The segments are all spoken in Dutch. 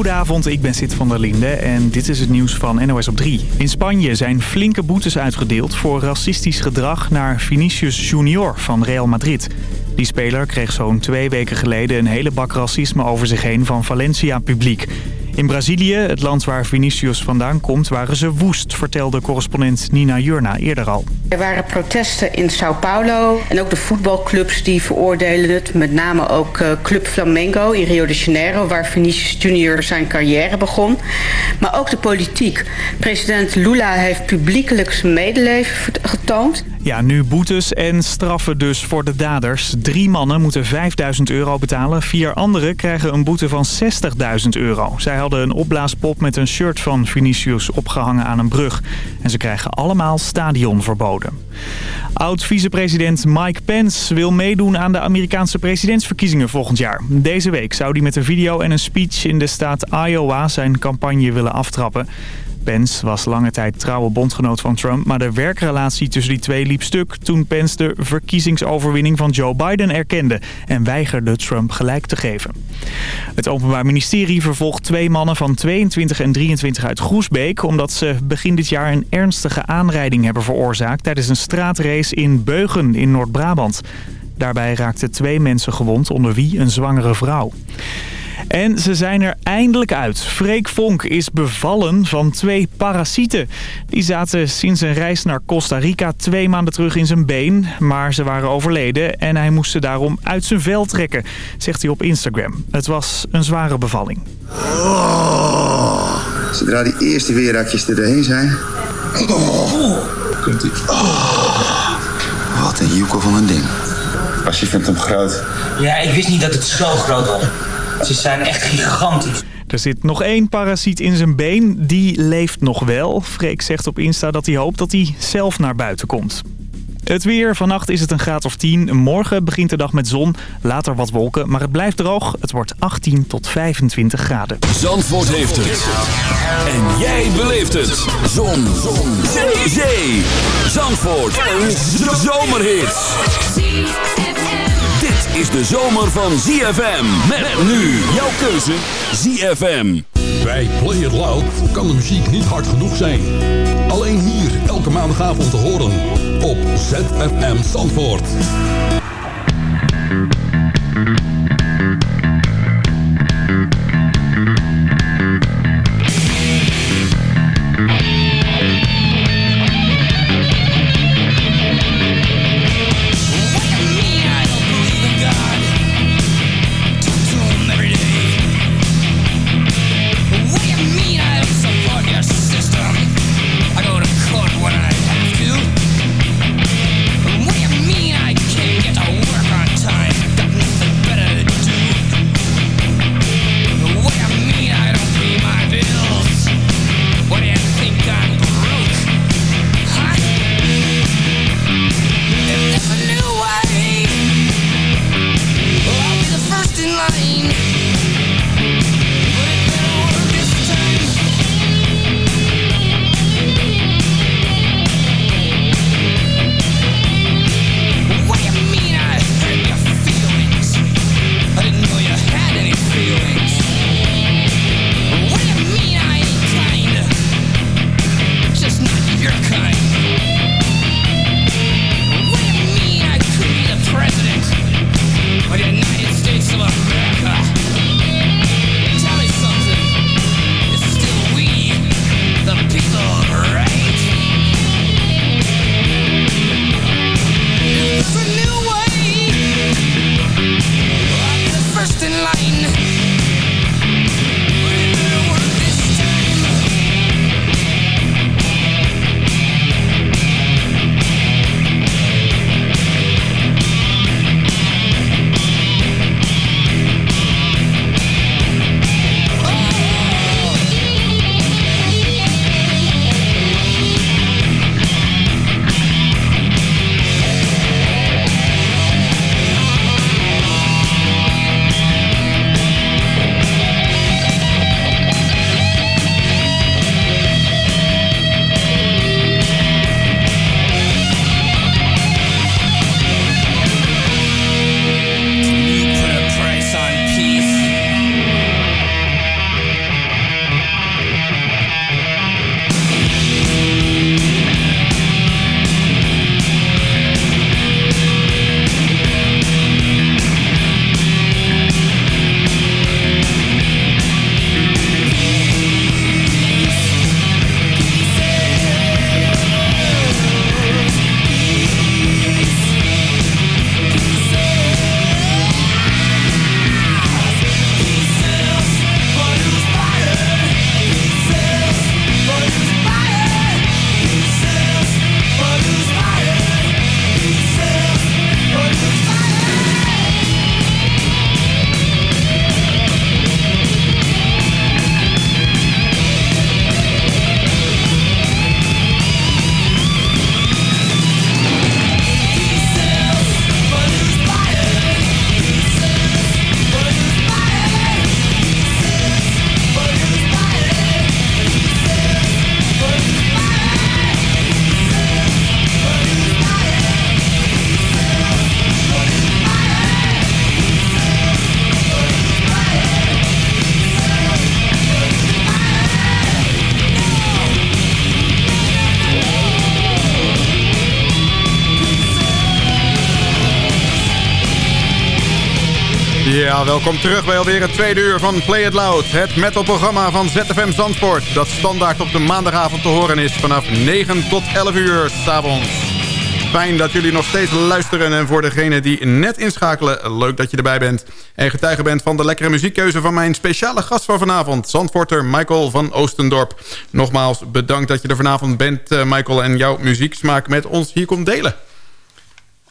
Goedenavond, ik ben Sid van der Linde en dit is het nieuws van NOS op 3. In Spanje zijn flinke boetes uitgedeeld voor racistisch gedrag naar Vinicius Junior van Real Madrid. Die speler kreeg zo'n twee weken geleden een hele bak racisme over zich heen van Valencia-publiek. In Brazilië, het land waar Vinicius vandaan komt, waren ze woest, vertelde correspondent Nina Jurna eerder al. Er waren protesten in Sao Paulo en ook de voetbalclubs die veroordelen het. Met name ook eh, Club Flamengo in Rio de Janeiro, waar Vinicius Junior zijn carrière begon. Maar ook de politiek. President Lula heeft publiekelijk zijn medeleven getoond. Ja, nu boetes en straffen dus voor de daders. Drie mannen moeten 5000 euro betalen. Vier anderen krijgen een boete van 60.000 euro. Zij hadden een opblaaspop met een shirt van Vinicius opgehangen aan een brug. En ze krijgen allemaal stadion verboden. Oud-vicepresident Mike Pence wil meedoen aan de Amerikaanse presidentsverkiezingen volgend jaar. Deze week zou hij met een video en een speech in de staat Iowa zijn campagne willen aftrappen. Pence was lange tijd trouwe bondgenoot van Trump... maar de werkrelatie tussen die twee liep stuk... toen Pence de verkiezingsoverwinning van Joe Biden erkende... en weigerde Trump gelijk te geven. Het Openbaar Ministerie vervolgt twee mannen van 22 en 23 uit Groesbeek... omdat ze begin dit jaar een ernstige aanrijding hebben veroorzaakt... tijdens een straatrace in Beugen in Noord-Brabant. Daarbij raakten twee mensen gewond, onder wie een zwangere vrouw. En ze zijn er eindelijk uit. Freek Vonk is bevallen van twee parasieten. Die zaten sinds een reis naar Costa Rica twee maanden terug in zijn been. Maar ze waren overleden en hij moest ze daarom uit zijn vel trekken, zegt hij op Instagram. Het was een zware bevalling. Oh, zodra die eerste weerrakjes er doorheen zijn... Oh, komt ie. Oh, wat een joekel van een ding. Als je vindt hem groot. Ja, ik wist niet dat het zo groot was. Ze zijn echt gigantisch. Er zit nog één parasiet in zijn been. Die leeft nog wel. Freek zegt op Insta dat hij hoopt dat hij zelf naar buiten komt. Het weer. Vannacht is het een graad of 10. Morgen begint de dag met zon. Later wat wolken. Maar het blijft droog. Het wordt 18 tot 25 graden. Zandvoort heeft het. En jij beleeft het. Zon. zon. Zee. Zee. Zandvoort. Een zomerhit is de zomer van ZFM. Met nu jouw keuze ZFM. Bij Play It Loud kan de muziek niet hard genoeg zijn. Alleen hier elke maandagavond te horen op ZFM Zandvoort. Welkom terug bij alweer het tweede uur van Play It Loud. Het metalprogramma van ZFM Zandvoort. Dat standaard op de maandagavond te horen is vanaf 9 tot 11 uur s'avonds. Fijn dat jullie nog steeds luisteren. En voor degenen die net inschakelen, leuk dat je erbij bent. En getuige bent van de lekkere muziekkeuze van mijn speciale gast van vanavond. Zandvoorter Michael van Oostendorp. Nogmaals bedankt dat je er vanavond bent, eh, Michael. En jouw muzieksmaak met ons hier komt delen.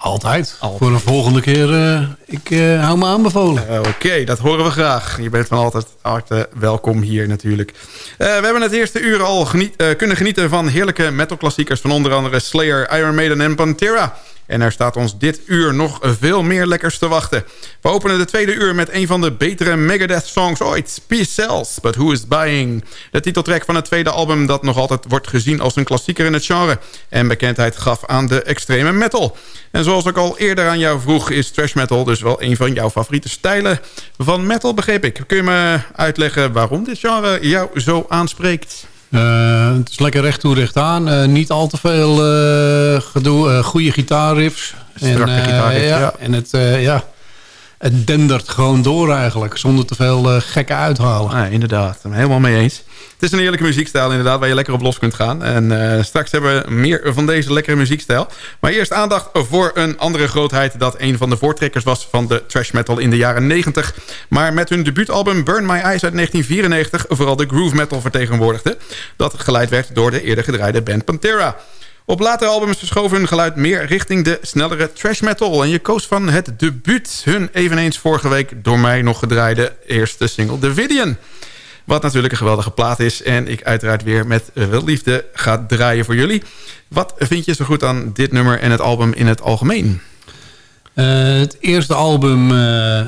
Altijd. Voor een volgende keer, uh, ik uh, hou me aanbevolen. Uh, Oké, dat horen we graag. Je bent van altijd harte welkom hier natuurlijk. we hebben het eerste uur al geniet, kunnen genieten van heerlijke metalklassiekers... van onder andere Slayer, Iron Maiden en Pantera. En er staat ons dit uur nog veel meer lekkers te wachten. We openen de tweede uur met een van de betere Megadeth-songs ooit. Peace Sells, But Who Is Buying? De titeltrack van het tweede album dat nog altijd wordt gezien als een klassieker in het genre. En bekendheid gaf aan de extreme metal. En zoals ik al eerder aan jou vroeg, is trash metal dus wel een van jouw favoriete stijlen van metal, begreep ik. Kun je me uitleggen waarom dit genre jou zo aanspreekt? Uh, het is lekker recht toe recht aan. Uh, niet al te veel uh, gedoe. goede gitaarriffs. Strakke en, gitaarriffs, ja, ja. En het, ja, het dendert gewoon door eigenlijk. Zonder te veel gekke uithalen. Ja, inderdaad. Helemaal mee eens. Het is een heerlijke muziekstijl inderdaad, waar je lekker op los kunt gaan. En uh, straks hebben we meer van deze lekkere muziekstijl. Maar eerst aandacht voor een andere grootheid... dat een van de voortrekkers was van de trash metal in de jaren 90. Maar met hun debuutalbum Burn My Eyes uit 1994... vooral de groove metal vertegenwoordigde. Dat geleid werd door de eerder gedraaide band Pantera. Op latere albums verschoven hun geluid meer richting de snellere trash metal. En je koos van het debuut hun eveneens vorige week door mij nog gedraaide eerste single Davidian. Wat natuurlijk een geweldige plaat is. En ik uiteraard weer met veel liefde ga draaien voor jullie. Wat vind je zo goed aan dit nummer en het album in het algemeen? Uh, het eerste album uh,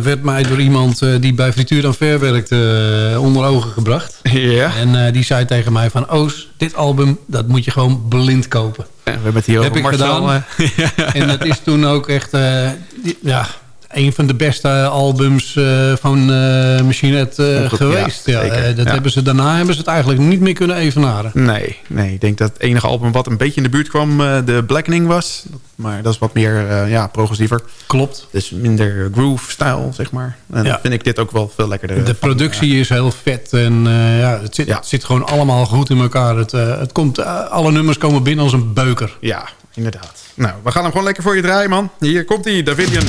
werd mij door iemand uh, die bij Frituur dan Ver werkte onder ogen gebracht. Ja. En die zei tegen mij van... Oos, dit album, dat moet je gewoon blind kopen. Ja, we hebben het hier over Heb ik Marcel. gedaan. en dat is toen ook echt... ja, een van de beste albums uh, van uh, Machine Head uh, geweest. Ja, ja dat Hebben ze, daarna hebben ze het eigenlijk niet meer kunnen evenaren. Nee, nee ik denk dat het enige album wat een beetje in de buurt kwam... de Blackening was. Maar dat is wat meer ja, progressiever. Klopt. Dus minder groove-style, zeg maar. En ja. vind ik dit ook wel veel lekkerder. De productie is heel vet. En ja, het, zit, het zit gewoon allemaal goed in elkaar. Het, het komt, alle nummers komen binnen als een beuker. Ja, inderdaad. Nou, we gaan hem gewoon lekker voor je draaien, man. Hier komt hij, Davidian.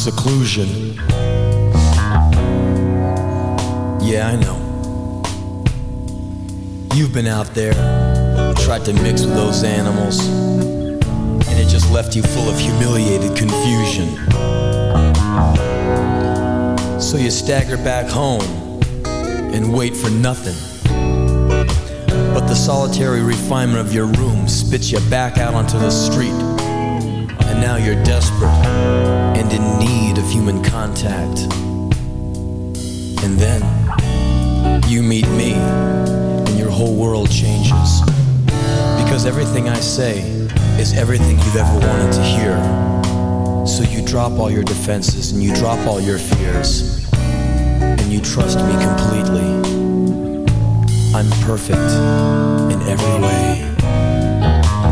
Seclusion. Yeah, I know. You've been out there, tried to mix with those animals, and it just left you full of humiliated confusion. So you stagger back home and wait for nothing. But the solitary refinement of your room spits you back out onto the street. Now you're desperate and in need of human contact. And then you meet me, and your whole world changes. Because everything I say is everything you've ever wanted to hear. So you drop all your defenses and you drop all your fears, and you trust me completely. I'm perfect in every way.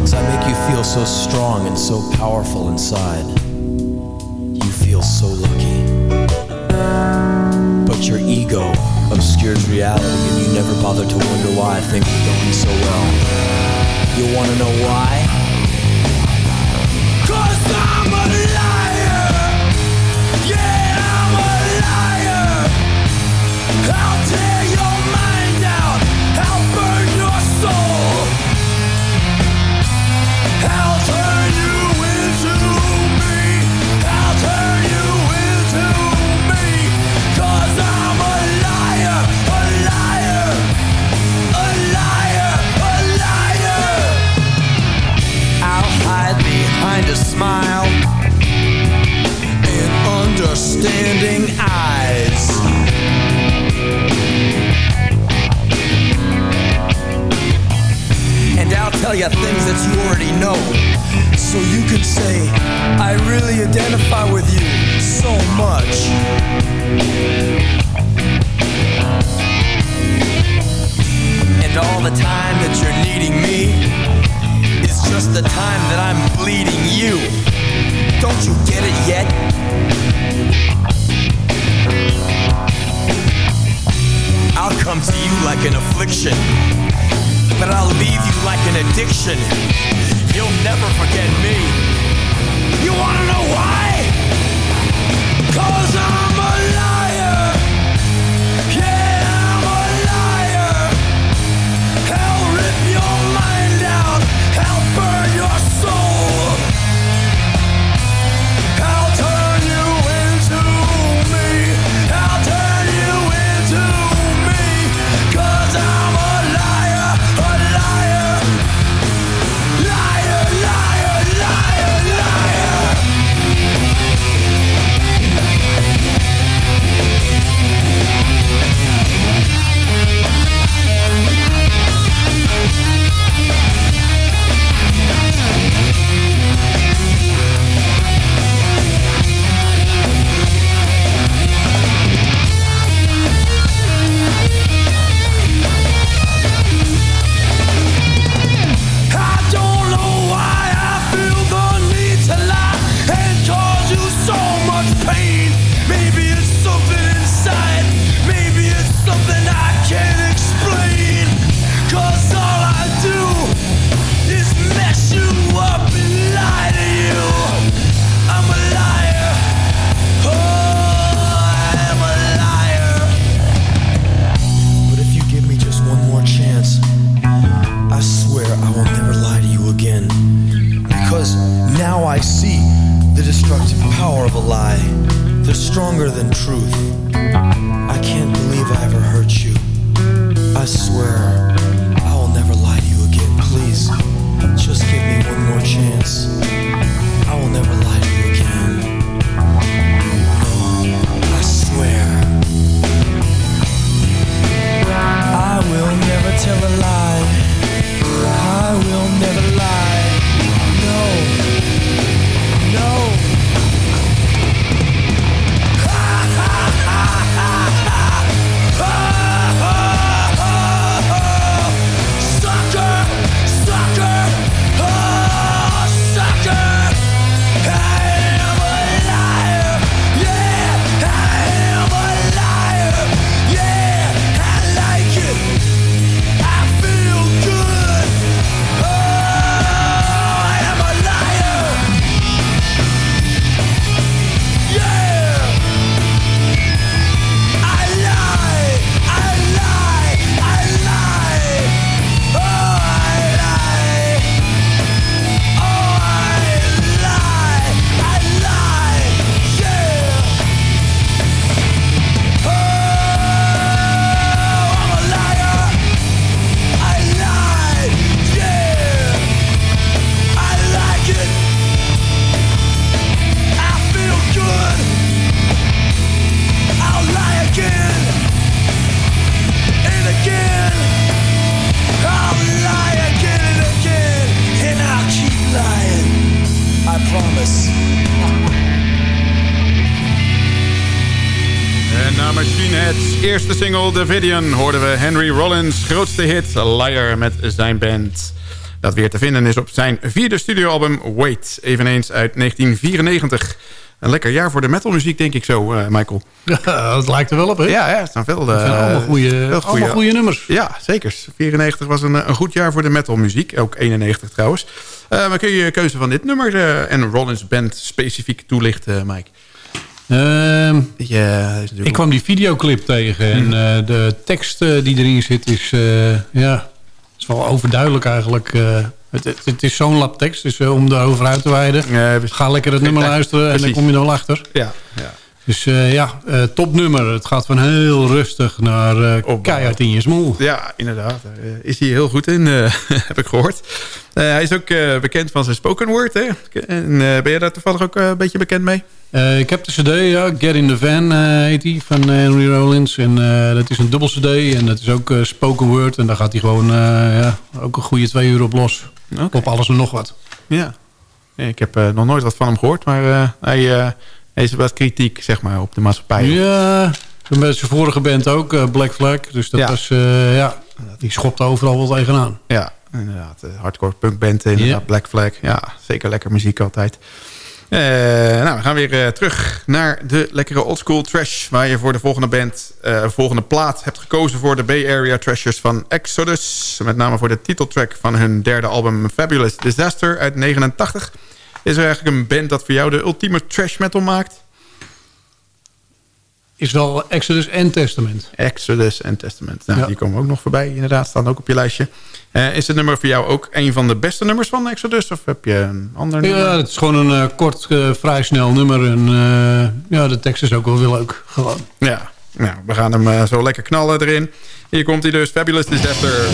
Cause I make you feel so strong and so powerful inside You feel so lucky. But your ego obscures reality and you never bother to wonder why things are going so well. You wanna know why? A smile and understanding eyes. And I'll tell you things that you already know. So you can say, I really identify with you so much. And all the time that you're needing me just the time that I'm bleeding you. Don't you get it yet? I'll come to you like an affliction, but I'll leave you like an addiction. You'll never forget me. You wanna know why? Cause I'm single, The Vidian... hoorden we Henry Rollins' grootste hit, Liar, met zijn band. Dat weer te vinden is op zijn vierde studioalbum Wait, eveneens uit 1994. Een lekker jaar voor de metalmuziek, denk ik zo, eh, Michael. Ja, dat lijkt er wel op, hè? Ja, ja het zijn veel, eh, allemaal goede, allemaal goede nummers. Ja, zeker. 94 was een, een goed jaar voor de metalmuziek. Ook 91 trouwens. Eh, maar kun je je keuze van dit nummer eh, en Rollins Band specifiek toelichten, Mike? Ehm, Ja, is natuurlijk- ik kwam die videoclip tegen en eh, de tekst eh, die erin zit is, eh, ja, is wel overduidelijk eigenlijk. het, het, het is zo'n lap tekst, dus om erover uit te wijden. Ga lekker het nummer luisteren en dan kom je er wel achter. Ja, ja. Dus eh, ja, eh, topnummer. Het gaat van heel rustig naar eh, keihard in je smoel. Ja, inderdaad. Is hij heel goed in, heb ik gehoord. Eh, hij is ook bekend van zijn spoken word. Hè? En, ben je daar toevallig ook een beetje bekend mee? Ik heb de cd, ja, Get in the Van heet die, van Henry Rollins. En dat is een dubbel cd en dat is ook spoken word. En daar gaat hij gewoon ja, ook een goede twee uur op los. Op alles en nog wat. Ja. Nee, ik heb nog nooit wat van hem gehoord. Maar hij, hij is wat kritiek zeg maar, op de maatschappij. Ja, met zijn vorige band ook, eh, Black Flag. Dus dat Ja. was, eh, ja, Die schopt overal wel tegenaan. Ja, inderdaad. Hardcore punkband, inderdaad. Black Flag. Ja, zeker lekker muziek altijd. Uh, nou, we gaan weer uh, terug naar de lekkere oldschool trash... waar je voor de volgende band, uh, volgende plaat hebt gekozen... voor de Bay Area Trashers van Exodus. Met name voor de titeltrack van hun derde album Fabulous Disaster uit 89. Is er eigenlijk een band dat voor jou de ultieme trash metal maakt? Is wel Exodus en Testament. Exodus en Testament. Nou, ja. Die komen ook nog voorbij, inderdaad. Staan ook op je lijstje. Uh, is het nummer voor jou ook een van de beste nummers van Exodus? Of heb je een ander nummer? Ja, het is gewoon een uh, kort, uh, vrij snel nummer. En ja, de tekst is ook wel weer leuk. Gewoon. Ja, nou, we gaan hem zo lekker knallen erin. Hier komt hij dus. Fabulous Disaster.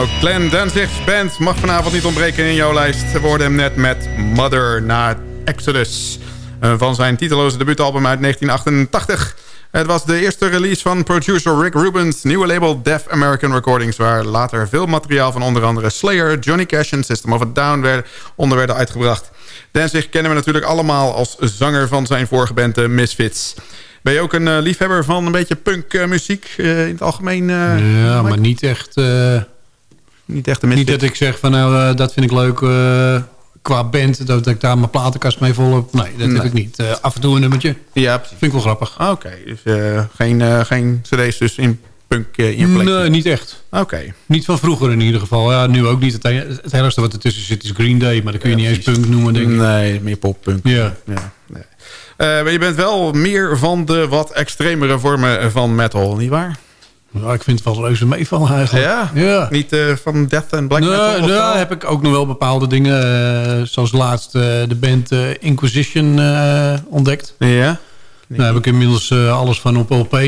Ook Glenn Danzig's band mag vanavond niet ontbreken in jouw lijst. We hoorden hem net met Mother na Exodus. eh, Van zijn titeloze debuutalbum uit 1988. Het was de eerste release van producer Rick Rubens... nieuwe label Deaf American Recordings... waar later veel materiaal van onder andere Slayer, Johnny Cash... en System of a Down werden, onder werden uitgebracht. Danzig kennen we natuurlijk allemaal als zanger van zijn vorige band eh, Misfits. Ben je ook een eh, liefhebber van een beetje punkmuziek in het algemeen? eh, ja, maar niet echt... niet echt de Niet dat ik zeg van nou, eh, dat vind ik leuk eh, qua band. Dat, ik daar mijn platenkast mee vol heb. Nee, dat Nee. heb ik niet. Eh, af en toe een nummertje. Ja, precies. Vind ik wel grappig. Ah, Oké, dus geen, eh, geen cd's dus in punk in collectie? Nee, niet echt. Oké. Niet van vroeger in ieder geval. Ja, nu ook niet. Het, het enigste wat ertussen zit is Green Day. Maar dat kun je Ja, niet eens punk noemen, denk ik. Nee, meer poppunk. Ja. ja nee. Maar je bent wel meer van de wat extremere vormen van metal, nietwaar? Ja, ik vind het wel reuze meevallen eigenlijk. Ja? Ja. Niet eh, van death en black nee, metal? nee, heb ik ook nog wel bepaalde dingen. eh, zoals laatst eh, de band Inquisition ontdekt. Ja? Daar heb ik inmiddels alles van op LP.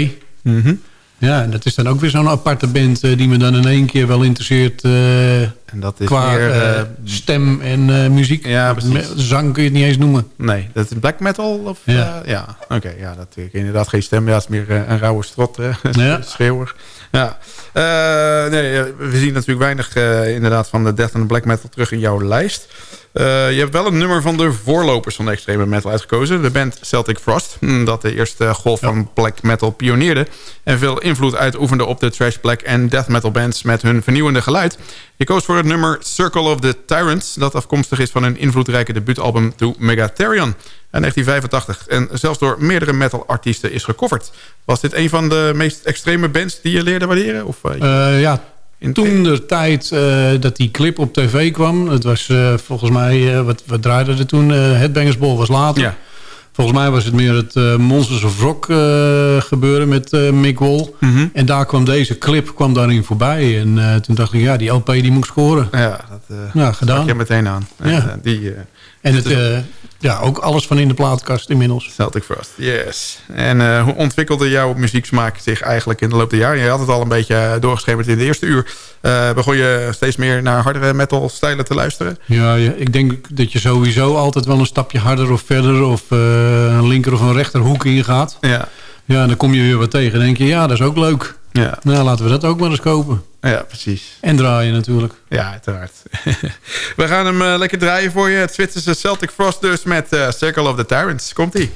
Mhm. Ja, en dat is dan ook weer zo'n aparte band... eh, die me dan in één keer wel interesseert... eh, En dat is qua meer... eh, stem en muziek. Ja, Zang kun je het niet eens noemen. nee, dat is black metal? Of, Ja. ja. Oké, ja, dat ik inderdaad geen stem. Ja, het is meer een rauwe strot. Ja. Schreeuwer. Ja. Nee, we zien natuurlijk weinig inderdaad van de death en black metal terug in jouw lijst. Eh, je hebt wel een nummer van de voorlopers van de extreme metal uitgekozen. De band Celtic Frost. hm, Dat de eerste golf van black metal pioneerde. En veel invloed uitoefende op de trash black en death metal bands met hun vernieuwende geluid. Je koos voor het nummer Circle of the Tyrants. Dat afkomstig is van hun invloedrijke debuutalbum To Megatherion. In 1985. En zelfs door meerdere metal artiesten is gecoverd. Was dit een van de meest extreme bands die je leerde waarderen? Of, eh, Eh, ja, toen de tijd eh, dat die clip op tv kwam... het was eh, volgens mij, eh, wat, wat draaide er toen? Headbangers Ball was later. Ja. Volgens mij was het meer het Monsters of Rock gebeuren met Mick Wall. Mhm. En daar kwam deze clip kwam daarin voorbij. En toen dacht ik, ja, die LP die moet scoren. Ja, dat eh Ja, gedaan. je meteen aan. Ja. Die, En het, ja, ook alles van in de plaatkast inmiddels. Celtic Frost, yes. En eh, hoe ontwikkelde jouw muzieksmaak zich eigenlijk in de loop der jaren? Je had het al een beetje eh, doorgeschreven in de eerste uur. Eh, begon je steeds meer naar hardere metal stijlen te luisteren? Ja, ja, ik denk dat je sowieso altijd wel een stapje harder of verder... of een linker of een rechterhoek ingaat. Ja. Ja, en dan kom je weer wat tegen. Dan denk je, ja, dat is ook leuk. Ja. Nou, laten we dat ook maar eens kopen. Ja, precies. En draaien natuurlijk. Ja, uiteraard. We gaan hem eh, lekker draaien voor je. Het Zwitserse Celtic Frost dus met eh, Circle of the Tyrants. Komt-ie.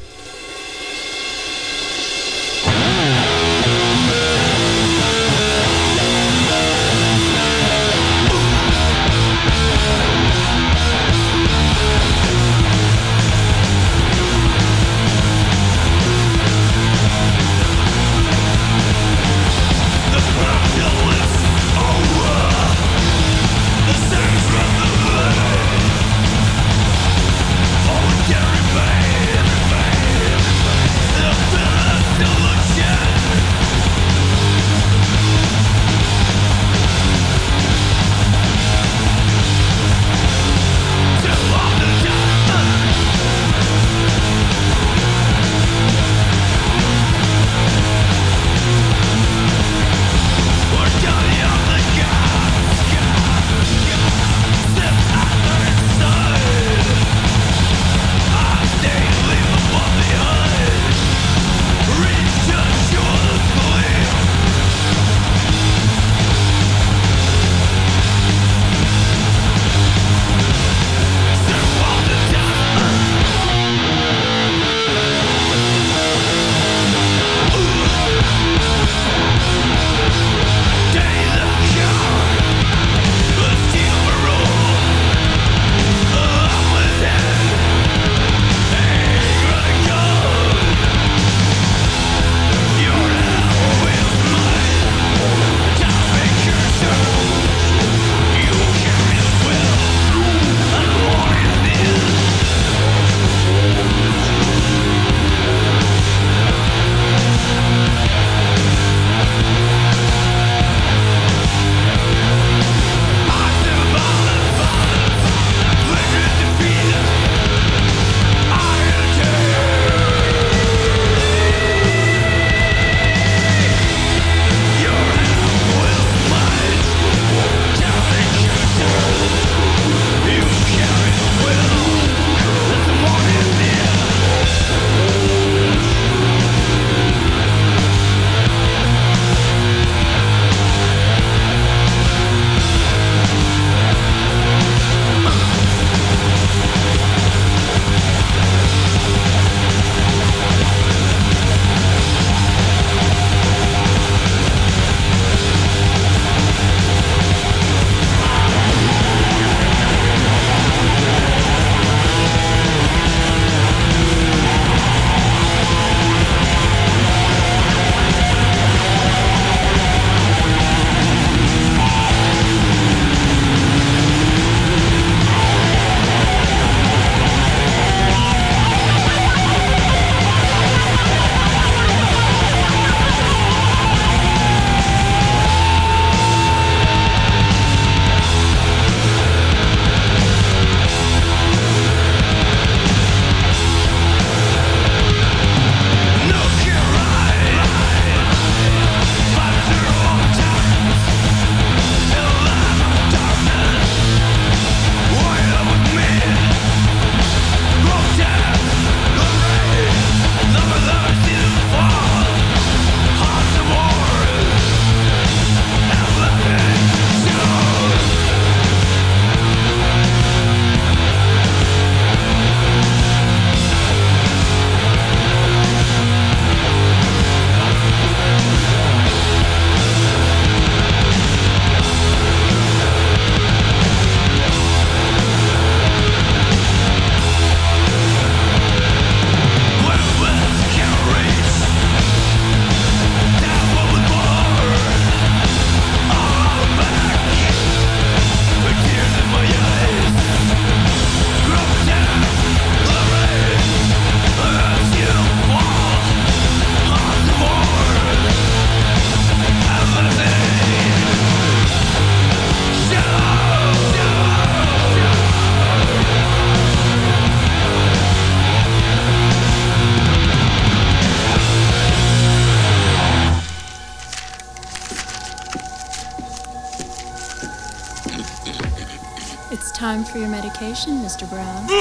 Mr. Brown.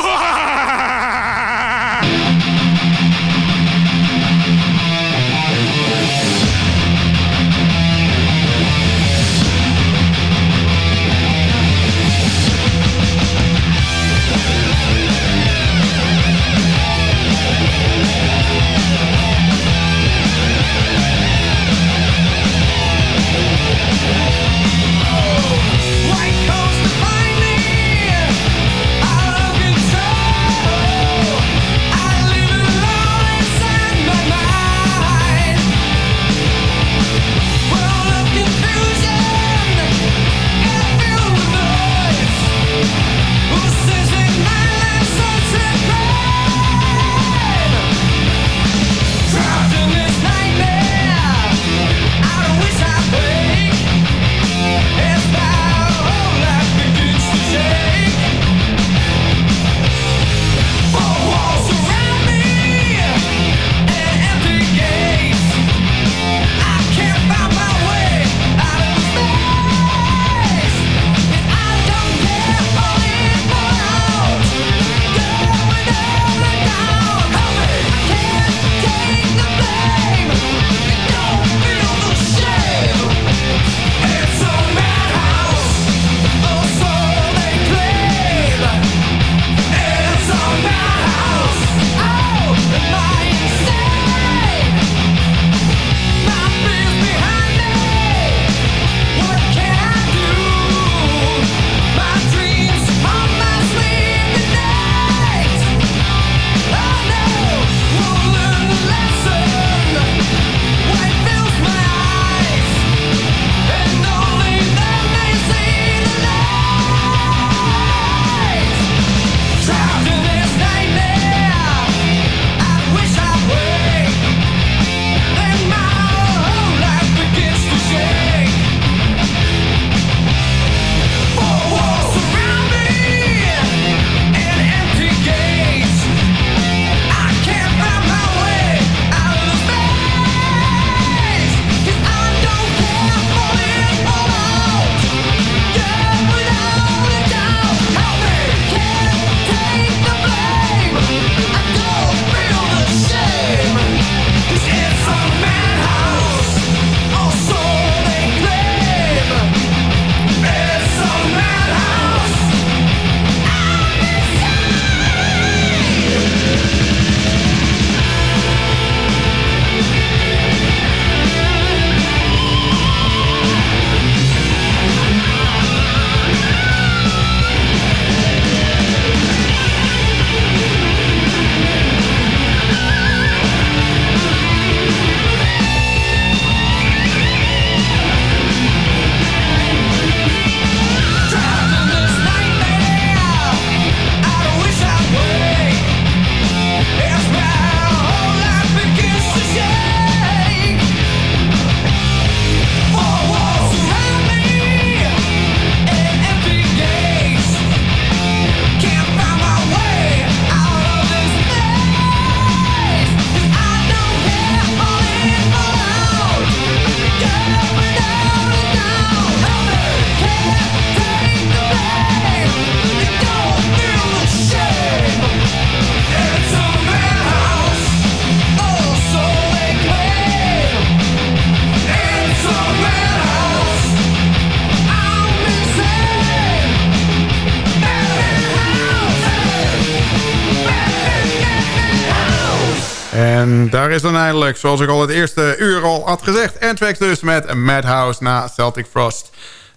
Eindelijk, zoals ik al het eerste uur al had gezegd... Anthrax dus met Madhouse na Celtic Frost.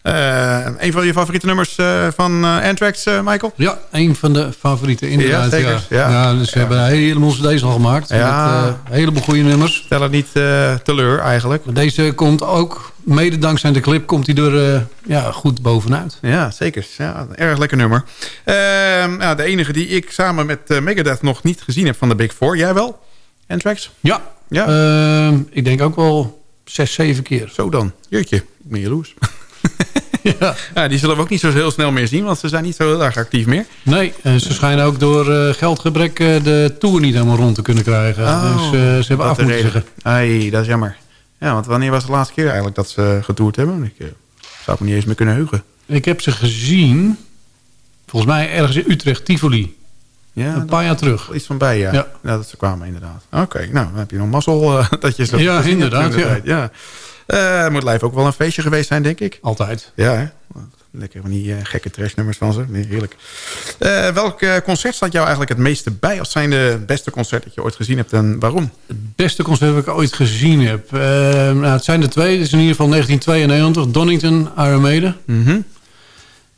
Eh, een van je favoriete nummers eh, van Anthrax, eh, Michael? Ja, een van de favorieten inderdaad. Ja, zeker. Ja, Ja. dus ze hebben een heleboel cd's al gemaakt. Met een heleboel goede nummers. Stel het niet teleur eigenlijk. Deze komt ook, mede dankzij de clip, komt hij er ja, goed bovenuit. Ja, zeker. Ja, een erg lekker nummer. Ehm, de enige die ik samen met Megadeth nog niet gezien heb van de Big Four. Jij wel? Anthrax? Ja, Ja. Ehm, ik denk ook wel zes, zeven keer. Zo dan. Jeetje, ik ben jaloers. ja. die zullen we ook niet zo heel snel meer zien, want ze zijn niet zo heel erg actief meer. Nee, en ze schijnen ook door eh, geldgebrek eh, de tour niet helemaal rond te kunnen krijgen. Oh, dus eh, ze hebben af moeten reden. zeggen. Ai, dat is jammer. Ja, want wanneer was de laatste keer eigenlijk dat ze getoerd hebben? Ik zou me niet eens meer kunnen heugen. Ik heb ze gezien Volgens mij ergens in Utrecht, Tivoli. Ja, een paar jaar terug. Iets van bij, ja. Ja. ja. dat ze kwamen inderdaad. Oké, nou, dan heb je nog mazzel eh, dat je ze Ja, hebt inderdaad, de tijd. ja. Eh, moet live ook wel een feestje geweest zijn, denk ik. Altijd. Ja, hè? Lekker van die eh, gekke trashnummers van ze. Nee, Heerlijk. Eh, welk eh, concert staat jou eigenlijk het meeste bij? Als zijn de beste concert dat je ooit gezien hebt en waarom? Het beste concert dat ik ooit gezien heb. Eh, nou, het zijn er twee. Het is in ieder geval 1992. Donington, Iron Maiden. Mhm.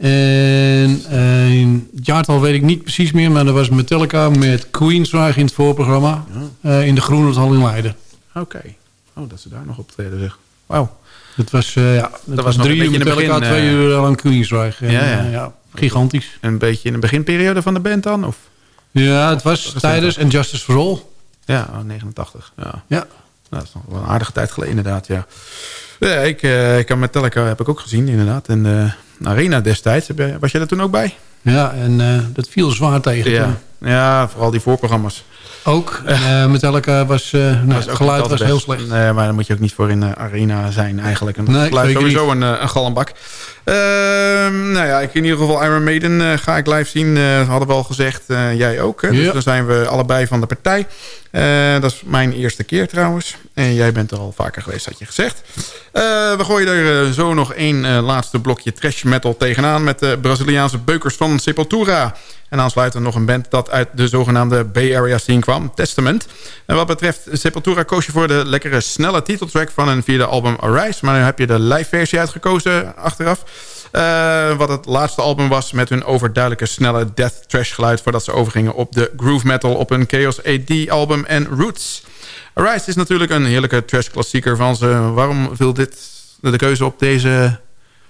En het jaartal weet ik niet precies meer. Maar dat was Metallica met Queensrÿche in het voorprogramma. eh, in de Groenendal in Leiden. Oké. Oh, dat ze daar nog optreden zeg. Wauw. Dat was, eh, ja, dat was drie een uur het Metallica, begin, twee eh, uur lang Queensrÿche. En, Ja, ja. ja, gigantisch. Een beetje in de beginperiode van de band dan? Of? Ja, het was tijdens en Justice for All. Ja, oh, 89. Ja. Ja. Nou, dat is nog wel een aardige tijd geleden inderdaad, ja. Ja, ik, ik heb Metallica heb ik ook gezien inderdaad. En Arena destijds. Was jij er toen ook bij? Ja, en eh, dat viel zwaar tegen. toen. Ja, ja vooral die voorprogramma's. Ook. En, eh, Metallica was... eh nou, het geluid was heel slecht. Nee, maar dan moet je ook niet voor in de arena zijn eigenlijk. En Nee, geluid sowieso een, een galmbak. Ehm, nou ja, ik in ieder geval Iron Maiden eh, ga ik live zien. eh hadden we al gezegd. eh, jij ook. Hè? Dus dan zijn we allebei van de partij. Dat is mijn eerste keer trouwens. En jij bent er al vaker geweest, had je gezegd. We gooien er zo nog één laatste blokje trash metal tegenaan... met de Braziliaanse beukers van Sepultura. En aansluitend nog een band dat uit de zogenaamde Bay Area scene kwam, Testament. En wat betreft Sepultura koos je voor de lekkere snelle titeltrack van hun vierde album Arise. Maar nu heb je de live versie uitgekozen achteraf. Eh, wat het laatste album was met hun overduidelijke snelle death trash geluid... voordat ze overgingen op de groove metal op hun Chaos AD album en Roots. Arise is natuurlijk een heerlijke trash klassieker van ze. Waarom viel dit de keuze op deze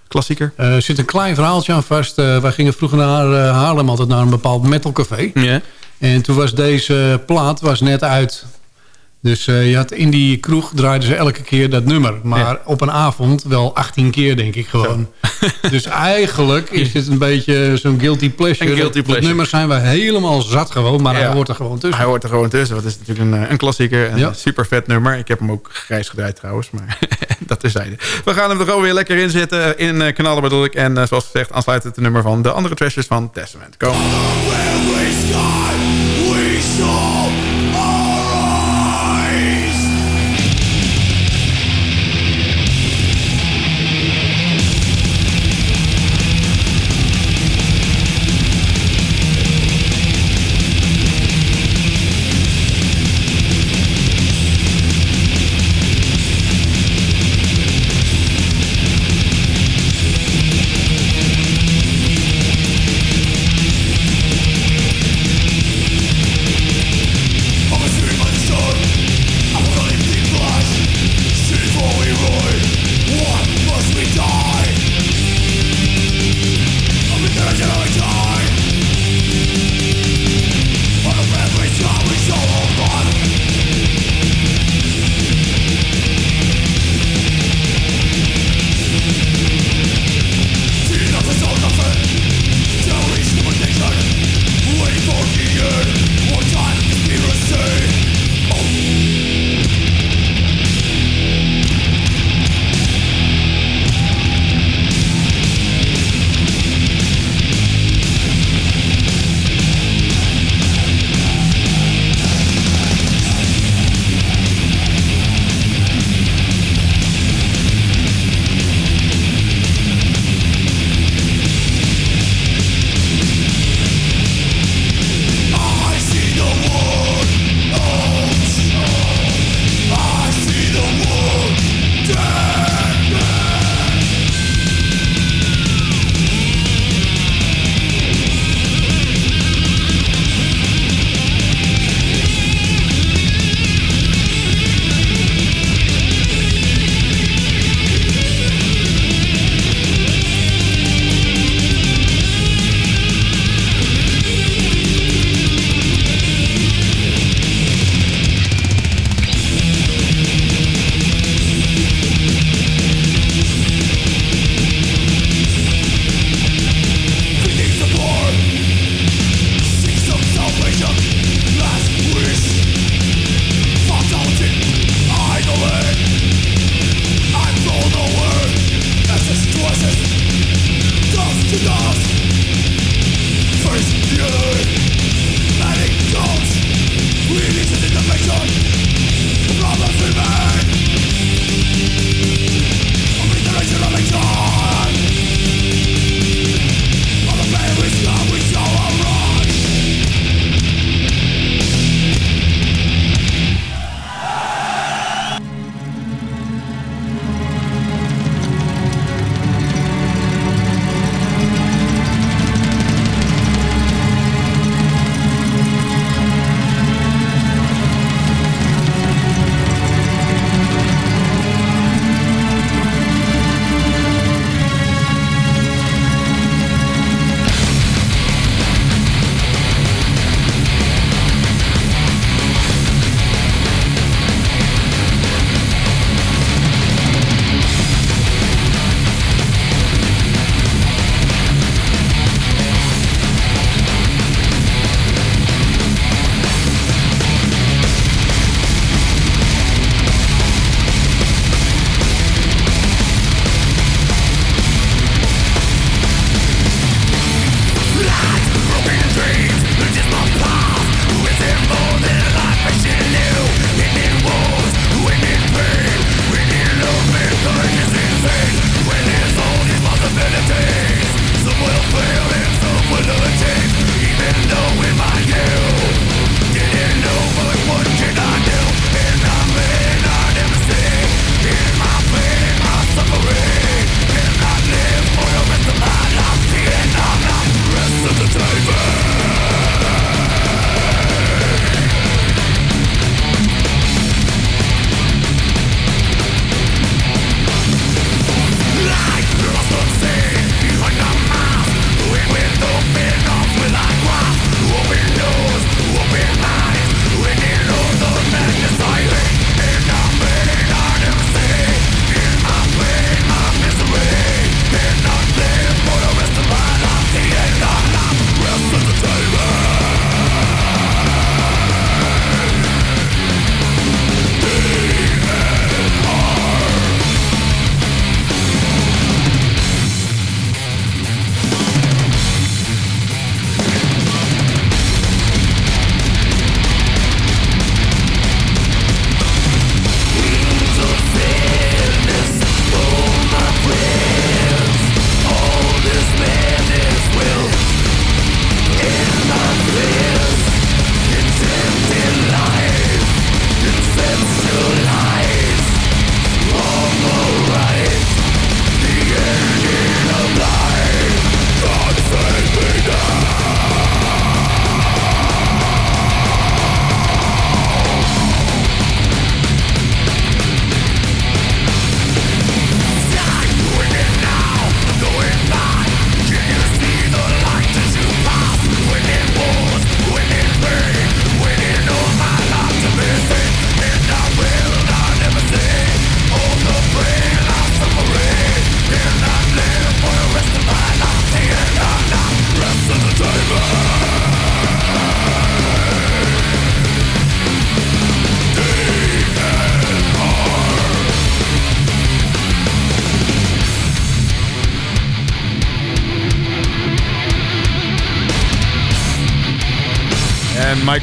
klassieker? Eh, Er zit een klein verhaaltje aan vast. Eh, wij gingen vroeger naar Haarlem altijd naar een bepaald metalcafé. Ja. En toen was deze plaat was net uit. Dus eh, je had in die kroeg draaiden ze elke keer dat nummer. Maar Ja. op een avond wel 18 keer, denk ik gewoon. dus eigenlijk is het een beetje zo'n guilty pleasure. Een guilty pleasure. Dat nummer zijn we helemaal zat gewoon. Maar Ja. hij hoort er gewoon tussen. Hij hoort er gewoon tussen. Dat is natuurlijk een, eh, een klassieker. Een Ja. super vet nummer. Ik heb hem ook grijs gedraaid trouwens. Maar dat terzijde. We gaan hem er gewoon weer lekker in zitten. In eh, knallen bedoel ik. En zoals gezegd aansluitend het nummer van de andere trashers van Testament. Kom.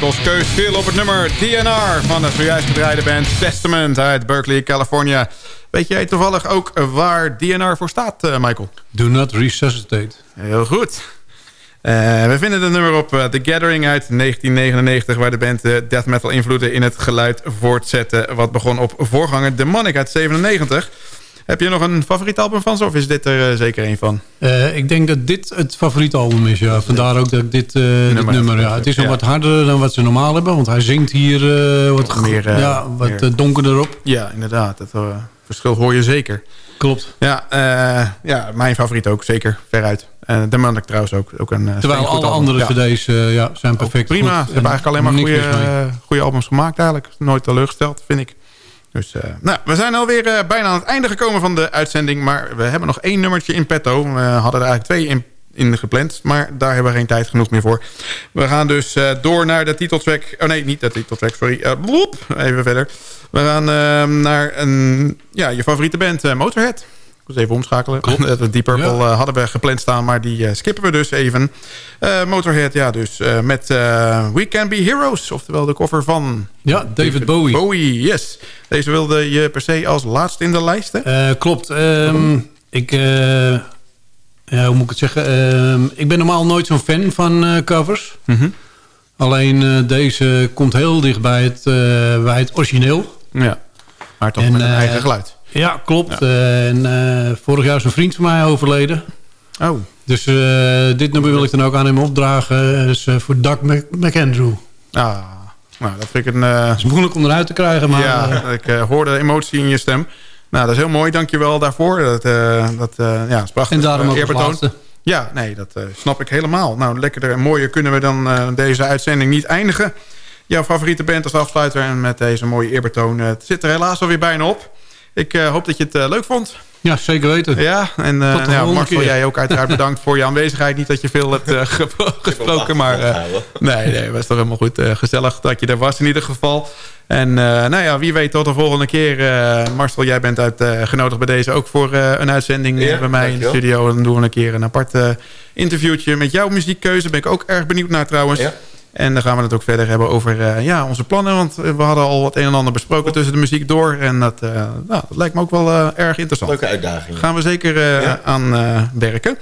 Michael's keus viel op het nummer DNR van de zojuist gedraaide band Testament uit Berkeley, California. Weet jij toevallig ook waar DNR voor staat, uh, Michael? Do not resuscitate. Heel goed. Uh, we vinden het nummer op uh, The Gathering uit 1999... waar de band death metal invloeden in het geluid voortzette... wat begon op voorganger Demonic uit 97... Heb je nog een favoriet album van ze of is dit er uh, zeker een van? Uh, ik denk dat dit het favoriete album is, ja. Vandaar ook dat ik dit, uh, nummer, dit nummer ja. Het is ja. wat harder dan wat ze normaal hebben, want hij zingt hier wat, meer, ja, wat meer... donkerder op. Ja, inderdaad. Het verschil hoor je zeker. Klopt. Ja, ja mijn favoriet ook, zeker. Veruit. de man trouwens ook. ook een, Terwijl alle andere cd's ja, zijn perfect. Ook prima. Goed. Ze hebben eigenlijk alleen maar goede, goede albums gemaakt eigenlijk. Nooit teleurgesteld, vind ik. Dus uh, nou, we zijn alweer uh, bijna aan het einde gekomen van de uitzending. Maar we hebben nog één nummertje in petto. We hadden er eigenlijk twee in, in gepland. Maar daar hebben we geen tijd genoeg meer voor. We gaan dus uh, door naar de titeltrack. Oh nee, niet de titeltrack, sorry. Bloep, even verder. We gaan naar een, ja, je favoriete band, Motorhead. Was even omschakelen. Deep Purple ja. hadden we gepland staan, maar die skippen we dus even. Motorhead, ja, dus met We Can Be Heroes. Oftewel de cover van... Ja, David, David Bowie. Bowie, yes. Deze wilde je per se als laatste in de lijst, hè? Klopt. Um, ik... Ja, hoe moet ik het zeggen? Uh, ik ben normaal nooit zo'n fan van covers. Mm -hmm. Alleen deze komt heel dicht bij het, bij het origineel. Ja, maar toch en, met een eigen geluid. Ja, klopt. Ja. en vorig jaar is een vriend van mij overleden. Oh. Dus dit nummer wil ik dan ook aan hem opdragen. Dus voor Doug McAndrew. Ah, nou, dat vind ik een... Het is moeilijk om eruit te krijgen, maar... Ja, ik hoorde de emotie in je stem. Nou, dat is heel mooi. Dankjewel daarvoor. Dat, dat ja, is prachtig. En daarom ook eerbetoon. Ja, nee, dat snap ik helemaal. Nou, lekkerder en mooier kunnen we dan deze uitzending niet eindigen. Jouw favoriete band als afsluiter en met deze mooie eerbetoon. het zit er helaas alweer bijna op. Ik hoop dat je het leuk vond. Ja, zeker weten. Ja, en uh, ja, Marcel, jij ook uiteraard bedankt voor je aanwezigheid. Niet dat je veel hebt uh, gesproken, maar uh, nee, nee, was toch helemaal goed. gezellig dat je er was in ieder geval. En nou ja, wie weet tot de volgende keer. Marcel, jij bent uitgenodigd bij deze ook voor een uitzending ja, bij mij in de studio. Dan doen we een keer een apart interviewtje met jouw muziekkeuze. Ben ik ook erg benieuwd naar trouwens. Ja. En dan gaan we het ook verder hebben over uh, ja, onze plannen. Want we hadden al wat een en ander besproken tussen de muziek door. En dat, uh, nou, dat lijkt me ook wel erg interessant. Leuke uitdaging. Gaan we zeker ja. aan werken.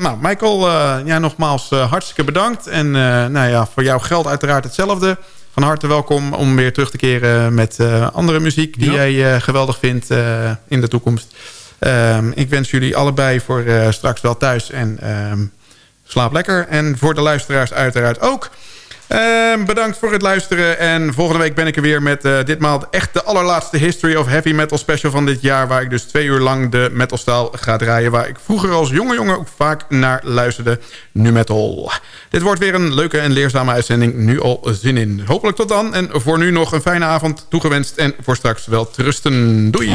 nou, Michael, ja, nogmaals hartstikke bedankt. En nou ja, voor jou geldt uiteraard hetzelfde. Van harte welkom om weer terug te keren met andere muziek... die ja. jij geweldig vindt in de toekomst. Ehm, ik wens jullie allebei voor straks wel thuis en... Ehm, slaap lekker. En voor de luisteraars uiteraard ook. Uh, bedankt voor het luisteren. En volgende week ben ik er weer met uh, ditmaal echt de allerlaatste History of Heavy Metal special van dit jaar. Waar ik dus twee uur lang de metalstijl ga draaien. Waar ik vroeger als jonge jongen ook vaak naar luisterde. Nu metal. Dit wordt weer een leuke en leerzame uitzending. Nu al zin in. Hopelijk tot dan. En voor nu nog een fijne avond toegewenst. En voor straks wel trusten. Doei.